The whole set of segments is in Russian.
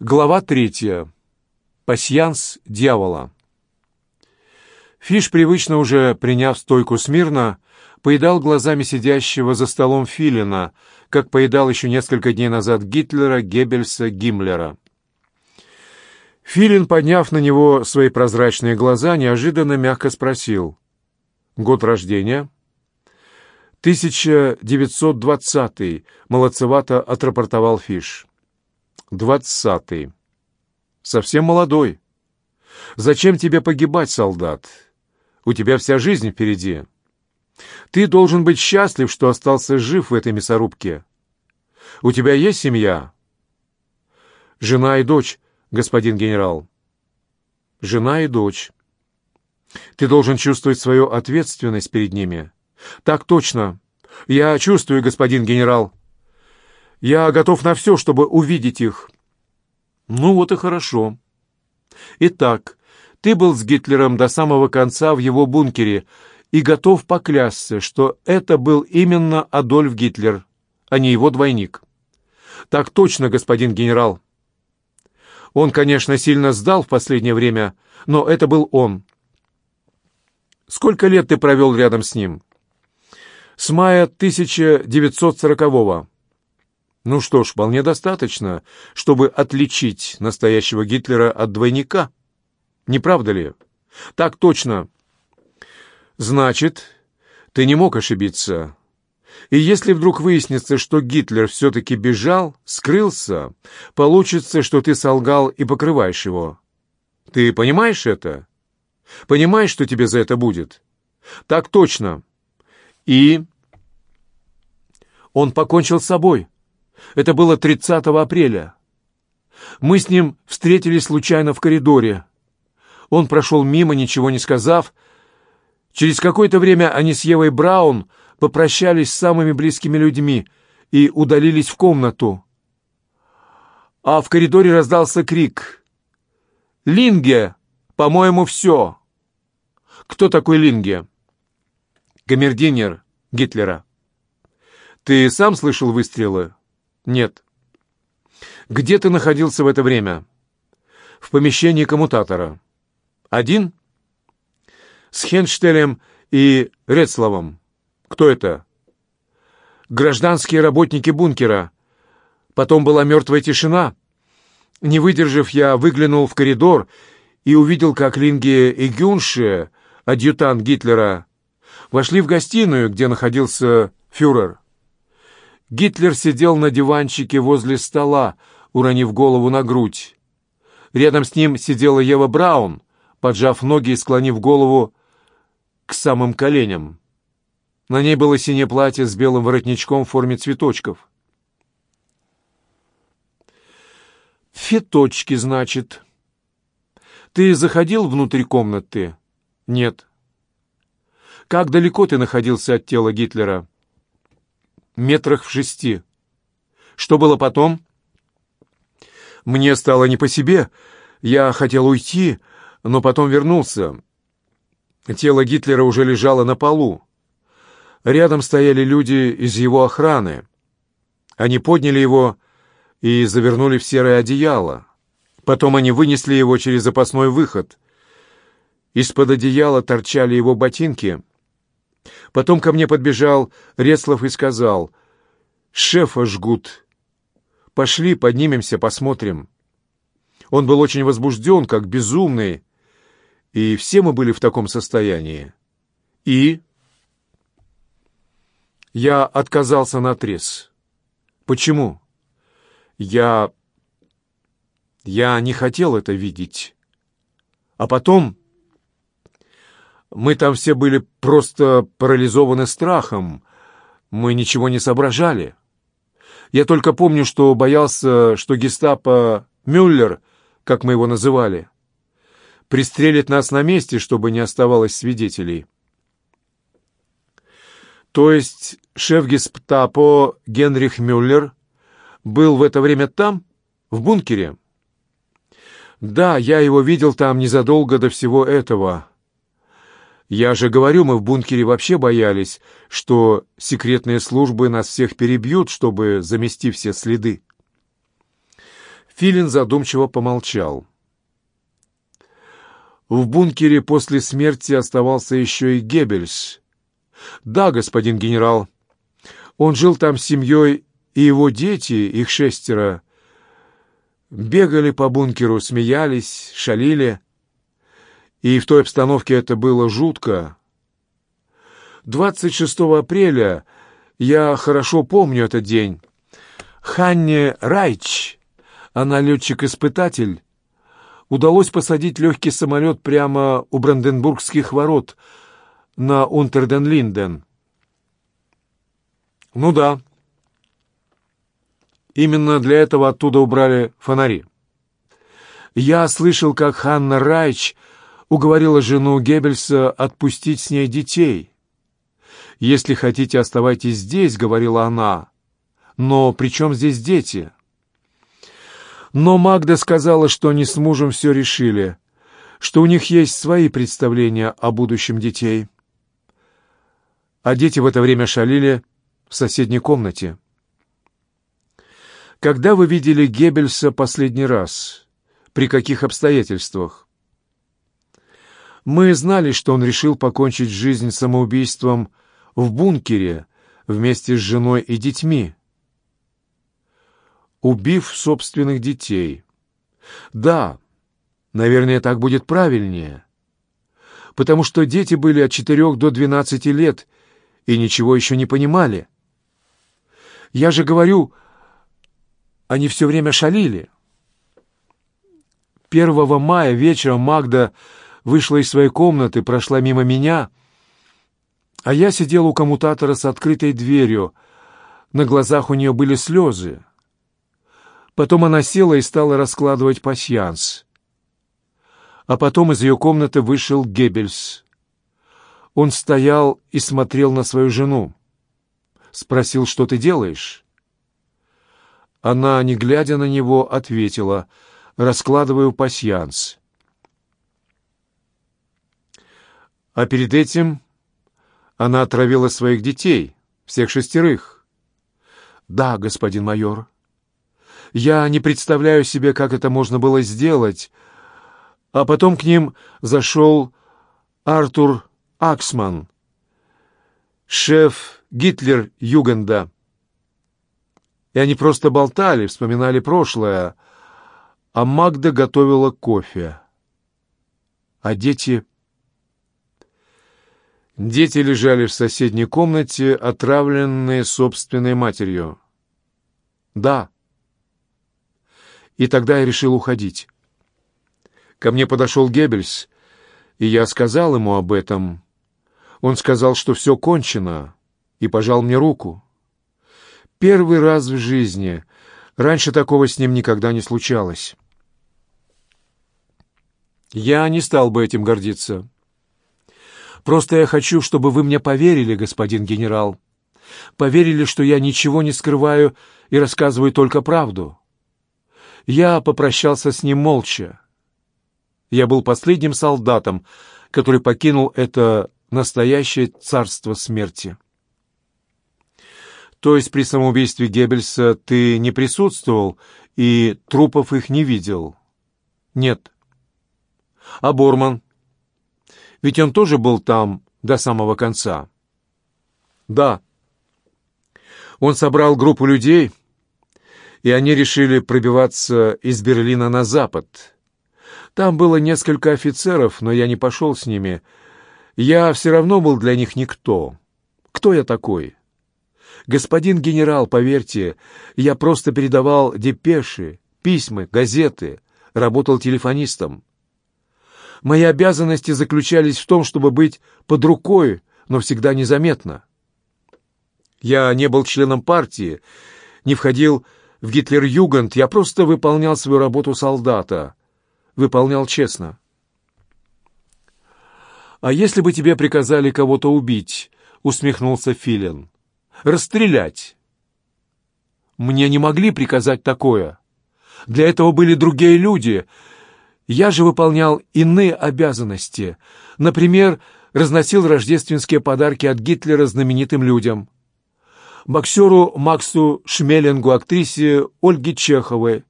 Глава третья. Пасьянс дьявола. Фиш, привычно уже приняв стойку смирно, поедал глазами сидящего за столом Филина, как поедал еще несколько дней назад Гитлера, Геббельса, Гиммлера. Филин, подняв на него свои прозрачные глаза, неожиданно мягко спросил. «Год рождения?» «1920-й», — молодцевато отрапортовал Фиш. Двадцатый. Совсем молодой. Зачем тебе погибать, солдат? У тебя вся жизнь впереди. Ты должен быть счастлив, что остался жив в этой мясорубке. У тебя есть семья? Жена и дочь, господин генерал. Жена и дочь. Ты должен чувствовать свою ответственность перед ними. Так точно. Я чувствую, господин генерал. Я готов на все, чтобы увидеть их». «Ну вот и хорошо. Итак, ты был с Гитлером до самого конца в его бункере и готов поклясться, что это был именно Адольф Гитлер, а не его двойник». «Так точно, господин генерал». Он, конечно, сильно сдал в последнее время, но это был он. Сколько лет ты провел рядом с ним? С мая 1940-го. Ну что ж, вполне достаточно, чтобы отличить настоящего Гитлера от двойника. Не правда ли? Так точно. Значит, ты не мог ошибиться. И если вдруг выяснится, что Гитлер все-таки бежал, скрылся, получится, что ты солгал и покрываешь его. Ты понимаешь это? Понимаешь, что тебе за это будет? Так точно. И... Он покончил с собой. Это было 30 апреля. Мы с ним встретились случайно в коридоре. Он прошел мимо, ничего не сказав. Через какое-то время они с Евой Браун попрощались с самыми близкими людьми и удалились в комнату. А в коридоре раздался крик. «Линге! По-моему, все!» «Кто такой Линге?» «Камердинер Гитлера». «Ты сам слышал выстрелы?» «Нет». «Где ты находился в это время?» «В помещении коммутатора». «Один?» «С Хенштелем и Рецловым». «Кто это?» «Гражданские работники бункера. Потом была мертвая тишина. Не выдержав, я выглянул в коридор и увидел, как Линге и Гюнше, адъютант Гитлера, вошли в гостиную, где находился фюрер». Гитлер сидел на диванчике возле стола, уронив голову на грудь. Рядом с ним сидела Ева Браун, поджав ноги и склонив голову к самым коленям. На ней было синее платье с белым воротничком в форме цветочков. «Феточки, значит. Ты заходил внутрь комнаты?» «Нет». «Как далеко ты находился от тела Гитлера?» метрах в шести. Что было потом? Мне стало не по себе. Я хотел уйти, но потом вернулся. Тело Гитлера уже лежало на полу. Рядом стояли люди из его охраны. Они подняли его и завернули в серое одеяло. Потом они вынесли его через запасной выход. Из-под одеяла торчали его ботинки — Потом ко мне подбежал Рецлов и сказал, «Шефа жгут. Пошли, поднимемся, посмотрим». Он был очень возбужден, как безумный, и все мы были в таком состоянии. И... Я отказался на трез. Почему? Я... Я не хотел это видеть. А потом мы там все были просто парализованы страхом. Мы ничего не соображали. Я только помню, что боялся, что гестапо Мюллер, как мы его называли, пристрелит нас на месте, чтобы не оставалось свидетелей. То есть шеф гестапо Генрих Мюллер был в это время там, в бункере? Да, я его видел там незадолго до всего этого. Я же говорю, мы в бункере вообще боялись, что секретные службы нас всех перебьют, чтобы замести все следы. Филин задумчиво помолчал. В бункере после смерти оставался еще и Геббельс. Да, господин генерал. Он жил там с семьей, и его дети, их шестеро, бегали по бункеру, смеялись, шалили. И в той обстановке это было жутко. 26 апреля, я хорошо помню этот день, Ханне Райч, она летчик-испытатель, удалось посадить легкий самолет прямо у Бранденбургских ворот на Унтерден-Линден. Ну да. Именно для этого оттуда убрали фонари. Я слышал, как Ханна Райч уговорила жену Геббельса отпустить с ней детей. «Если хотите, оставайтесь здесь», — говорила она. «Но при чем здесь дети?» Но Магда сказала, что они с мужем все решили, что у них есть свои представления о будущем детей. А дети в это время шалили в соседней комнате. «Когда вы видели Геббельса последний раз? При каких обстоятельствах?» Мы знали, что он решил покончить жизнь самоубийством в бункере вместе с женой и детьми, убив собственных детей. Да, наверное, так будет правильнее, потому что дети были от 4 до 12 лет и ничего еще не понимали. Я же говорю, они все время шалили. 1 мая вечером Магда вышла из своей комнаты, прошла мимо меня, а я сидел у коммутатора с открытой дверью. На глазах у нее были слезы. Потом она села и стала раскладывать пасьянс. А потом из ее комнаты вышел Геббельс. Он стоял и смотрел на свою жену. Спросил, что ты делаешь? Она, не глядя на него, ответила, раскладываю пасьянс. А перед этим она отравила своих детей, всех шестерых. Да, господин майор. Я не представляю себе, как это можно было сделать. А потом к ним зашел Артур Аксман, шеф Гитлер-Югенда. И они просто болтали, вспоминали прошлое, а Магда готовила кофе. А дети Дети лежали в соседней комнате, отравленные собственной матерью. «Да». И тогда я решил уходить. Ко мне подошел Геббельс, и я сказал ему об этом. Он сказал, что все кончено, и пожал мне руку. Первый раз в жизни. Раньше такого с ним никогда не случалось. Я не стал бы этим гордиться. Просто я хочу, чтобы вы мне поверили, господин генерал. Поверили, что я ничего не скрываю и рассказываю только правду. Я попрощался с ним молча. Я был последним солдатом, который покинул это настоящее царство смерти. То есть при самоубийстве Геббельса ты не присутствовал и трупов их не видел? Нет. А Борман? Ведь он тоже был там до самого конца. Да. Он собрал группу людей, и они решили пробиваться из Берлина на запад. Там было несколько офицеров, но я не пошел с ними. Я все равно был для них никто. Кто я такой? Господин генерал, поверьте, я просто передавал депеши, письма, газеты, работал телефонистом. Мои обязанности заключались в том, чтобы быть под рукой, но всегда незаметно. Я не был членом партии, не входил в Гитлер-Югент, я просто выполнял свою работу солдата. Выполнял честно. «А если бы тебе приказали кого-то убить?» — усмехнулся Филин. «Расстрелять!» «Мне не могли приказать такое. Для этого были другие люди, я же выполнял иные обязанности. Например, разносил рождественские подарки от Гитлера знаменитым людям. Боксеру Максу Шмелингу, актрисе Ольге Чеховой.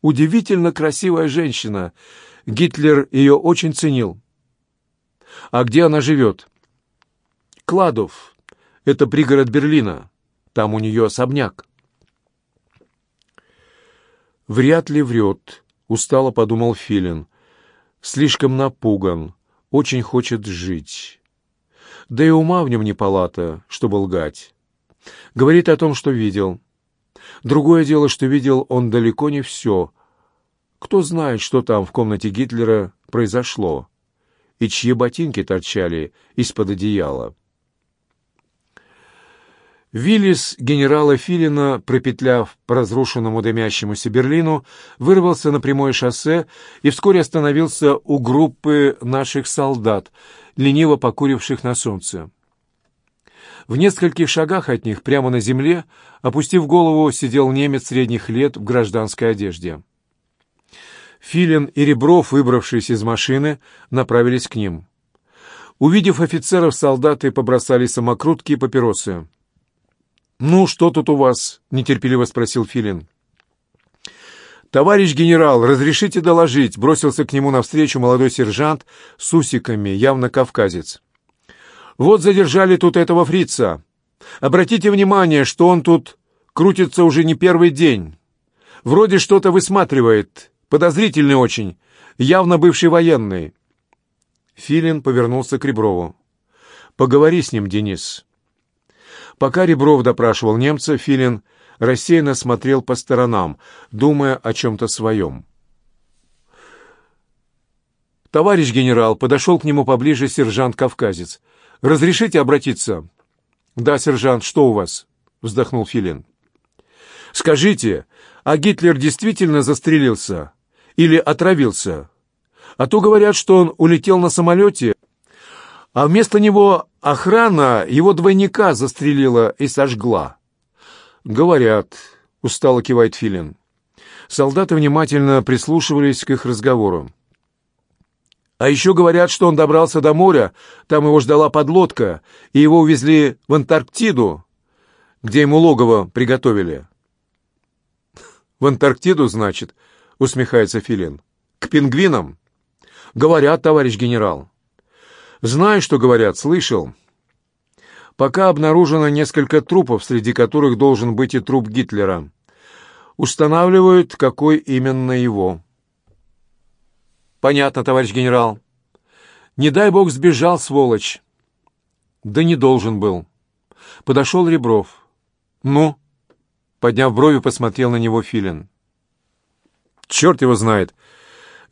Удивительно красивая женщина. Гитлер ее очень ценил. А где она живет? Кладов. Это пригород Берлина. Там у нее особняк. Вряд ли врет. — устало подумал Филин. «Слишком напуган, очень хочет жить. Да и ума в нем не палата, чтобы лгать. Говорит о том, что видел. Другое дело, что видел он далеко не все. Кто знает, что там в комнате Гитлера произошло, и чьи ботинки торчали из-под одеяла». Виллис генерала Филина, пропетляв по разрушенному дымящемуся Берлину, вырвался на прямое шоссе и вскоре остановился у группы наших солдат, лениво покуривших на солнце. В нескольких шагах от них, прямо на земле, опустив голову, сидел немец средних лет в гражданской одежде. Филин и Ребров, выбравшись из машины, направились к ним. Увидев офицеров, солдаты побросали самокрутки и папиросы. «Ну, что тут у вас?» — нетерпеливо спросил Филин. «Товарищ генерал, разрешите доложить?» — бросился к нему навстречу молодой сержант с усиками, явно кавказец. «Вот задержали тут этого фрица. Обратите внимание, что он тут крутится уже не первый день. Вроде что-то высматривает, подозрительный очень, явно бывший военный». Филин повернулся к Реброву. «Поговори с ним, Денис». Пока Ребров допрашивал немца, Филин рассеянно смотрел по сторонам, думая о чем-то своем. «Товарищ генерал!» — подошел к нему поближе сержант-кавказец. «Разрешите обратиться?» «Да, сержант, что у вас?» — вздохнул Филин. «Скажите, а Гитлер действительно застрелился? Или отравился? А то говорят, что он улетел на самолете, а вместо него охрана его двойника застрелила и сожгла. «Говорят», — устало кивает Филин. Солдаты внимательно прислушивались к их разговору. «А еще говорят, что он добрался до моря, там его ждала подлодка, и его увезли в Антарктиду, где ему логово приготовили». «В Антарктиду, значит?» — усмехается Филин. «К пингвинам?» «Говорят, товарищ генерал». Знаю, что говорят, слышал. Пока обнаружено несколько трупов, среди которых должен быть и труп Гитлера. Устанавливают, какой именно его. Понятно, товарищ генерал. Не дай бог сбежал, сволочь. Да не должен был. Подошел Ребров. Ну? Подняв брови, посмотрел на него Филин. Черт его знает.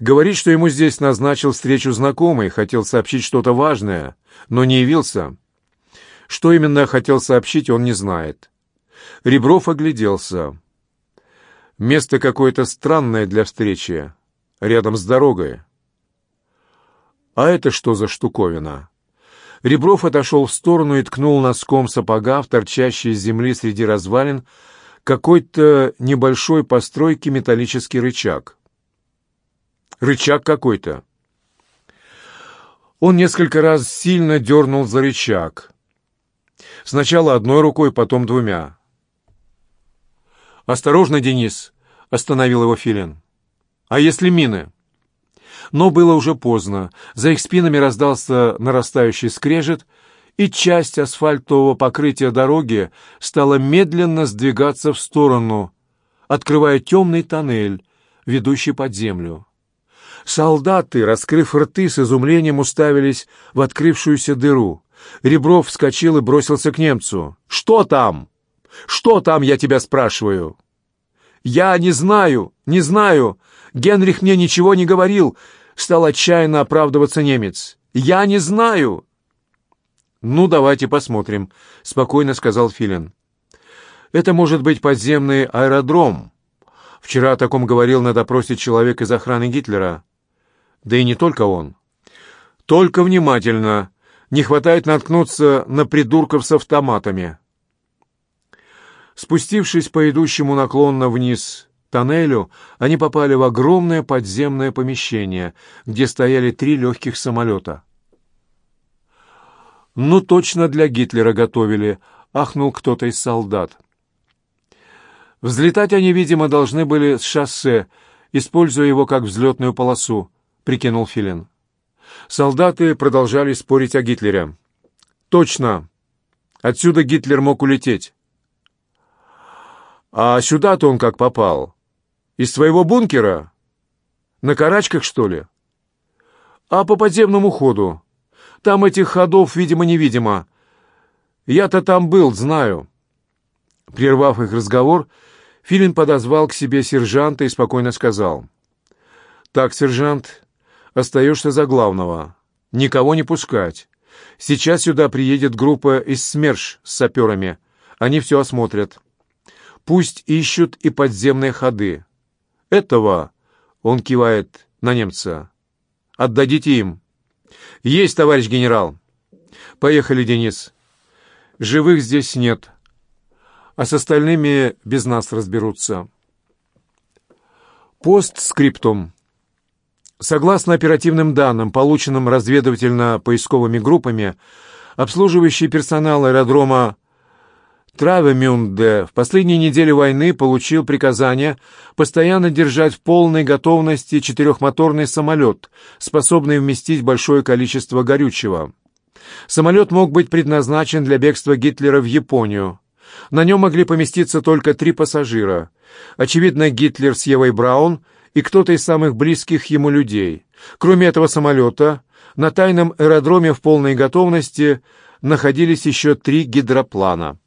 Говорит, что ему здесь назначил встречу знакомый, хотел сообщить что-то важное, но не явился. Что именно хотел сообщить, он не знает. Ребров огляделся. Место какое-то странное для встречи, рядом с дорогой. А это что за штуковина? Ребров отошел в сторону и ткнул носком сапога в торчащий из земли среди развалин какой-то небольшой постройки металлический рычаг. Рычаг какой-то. Он несколько раз сильно дернул за рычаг. Сначала одной рукой, потом двумя. «Осторожно, Денис!» — остановил его Филин. «А если мины?» Но было уже поздно. За их спинами раздался нарастающий скрежет, и часть асфальтового покрытия дороги стала медленно сдвигаться в сторону, открывая темный тоннель, ведущий под землю. Солдаты, раскрыв рты, с изумлением уставились в открывшуюся дыру. Ребров вскочил и бросился к немцу. «Что там? Что там, я тебя спрашиваю?» «Я не знаю, не знаю. Генрих мне ничего не говорил», — стал отчаянно оправдываться немец. «Я не знаю». «Ну, давайте посмотрим», — спокойно сказал Филин. «Это может быть подземный аэродром. Вчера о таком говорил на допросе человек из охраны Гитлера. Да и не только он. Только внимательно. Не хватает наткнуться на придурков с автоматами. Спустившись по идущему наклонно вниз тоннелю, они попали в огромное подземное помещение, где стояли три легких самолета. «Ну, точно для Гитлера готовили», — ахнул кто-то из солдат. Взлетать они, видимо, должны были с шоссе, используя его как взлетную полосу. — прикинул Филин. Солдаты продолжали спорить о Гитлере. «Точно! Отсюда Гитлер мог улететь!» «А сюда-то он как попал? Из своего бункера? На карачках, что ли?» «А по подземному ходу. Там этих ходов, видимо-невидимо. Я-то там был, знаю». Прервав их разговор, Филин подозвал к себе сержанта и спокойно сказал. «Так, сержант, остаешься за главного. Никого не пускать. Сейчас сюда приедет группа из СМЕРШ с саперами. Они все осмотрят. Пусть ищут и подземные ходы. Этого, он кивает на немца, отдадите им. Есть, товарищ генерал. Поехали, Денис. Живых здесь нет. А с остальными без нас разберутся. Постскриптум. Согласно оперативным данным, полученным разведывательно-поисковыми группами, обслуживающий персонал аэродрома Травемюнде в последние недели войны получил приказание постоянно держать в полной готовности четырехмоторный самолет, способный вместить большое количество горючего. Самолет мог быть предназначен для бегства Гитлера в Японию. На нем могли поместиться только три пассажира. Очевидно, Гитлер с Евой Браун – и кто-то из самых близких ему людей. Кроме этого самолета, на тайном аэродроме в полной готовности находились еще три гидроплана.